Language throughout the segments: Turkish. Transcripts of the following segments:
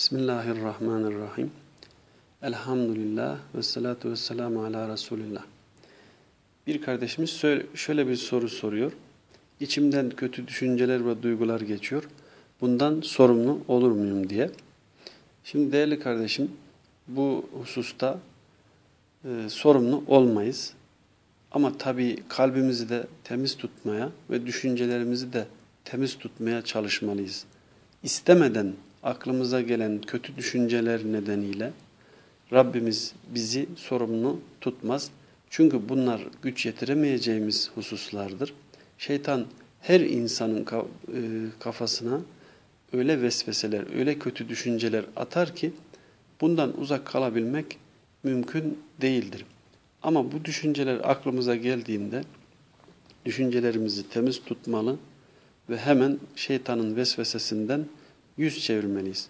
Bismillahirrahmanirrahim. Elhamdülillah ve salatu ve selamu ala Resulillah. Bir kardeşimiz şöyle bir soru soruyor. İçimden kötü düşünceler ve duygular geçiyor. Bundan sorumlu olur muyum diye. Şimdi değerli kardeşim bu hususta e, sorumlu olmayız. Ama tabii kalbimizi de temiz tutmaya ve düşüncelerimizi de temiz tutmaya çalışmalıyız. İstemeden aklımıza gelen kötü düşünceler nedeniyle Rabbimiz bizi sorumlu tutmaz. Çünkü bunlar güç yetiremeyeceğimiz hususlardır. Şeytan her insanın e, kafasına öyle vesveseler, öyle kötü düşünceler atar ki bundan uzak kalabilmek mümkün değildir. Ama bu düşünceler aklımıza geldiğinde düşüncelerimizi temiz tutmalı ve hemen şeytanın vesvesesinden yüz çevirmeliyiz.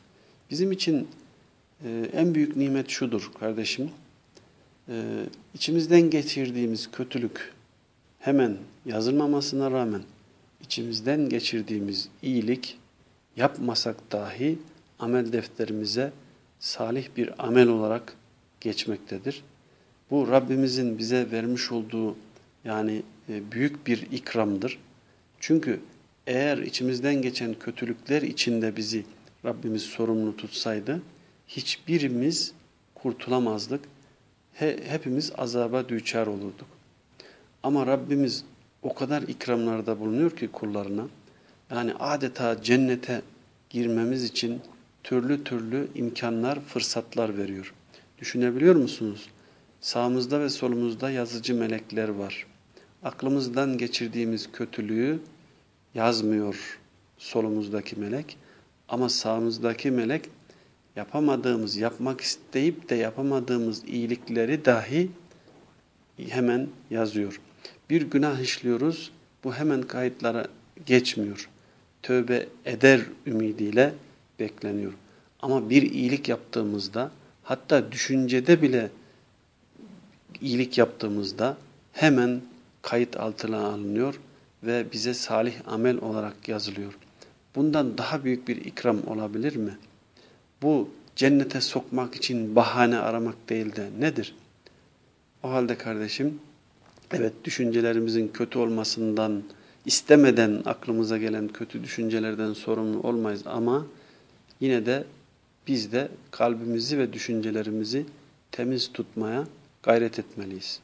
Bizim için e, en büyük nimet şudur kardeşim. E, içimizden geçirdiğimiz kötülük hemen yazılmamasına rağmen içimizden geçirdiğimiz iyilik yapmasak dahi amel defterimize salih bir amel olarak geçmektedir. Bu Rabbimizin bize vermiş olduğu yani e, büyük bir ikramdır. Çünkü eğer içimizden geçen kötülükler içinde bizi Rabbimiz sorumlu tutsaydı hiçbirimiz kurtulamazdık. He, hepimiz azaba düçar olurduk. Ama Rabbimiz o kadar ikramlarda bulunuyor ki kullarına yani adeta cennete girmemiz için türlü türlü imkanlar, fırsatlar veriyor. Düşünebiliyor musunuz? Sağımızda ve solumuzda yazıcı melekler var. Aklımızdan geçirdiğimiz kötülüğü yazmıyor solumuzdaki melek ama sağımızdaki melek yapamadığımız, yapmak isteyip de yapamadığımız iyilikleri dahi hemen yazıyor. Bir günah işliyoruz, bu hemen kayıtlara geçmiyor. Tövbe eder ümidiyle bekleniyor. Ama bir iyilik yaptığımızda, hatta düşüncede bile iyilik yaptığımızda hemen kayıt altına alınıyor ve bize salih amel olarak yazılıyor. Bundan daha büyük bir ikram olabilir mi? Bu cennete sokmak için bahane aramak değil de nedir? O halde kardeşim, evet düşüncelerimizin kötü olmasından, istemeden aklımıza gelen kötü düşüncelerden sorumlu olmayız ama yine de biz de kalbimizi ve düşüncelerimizi temiz tutmaya gayret etmeliyiz.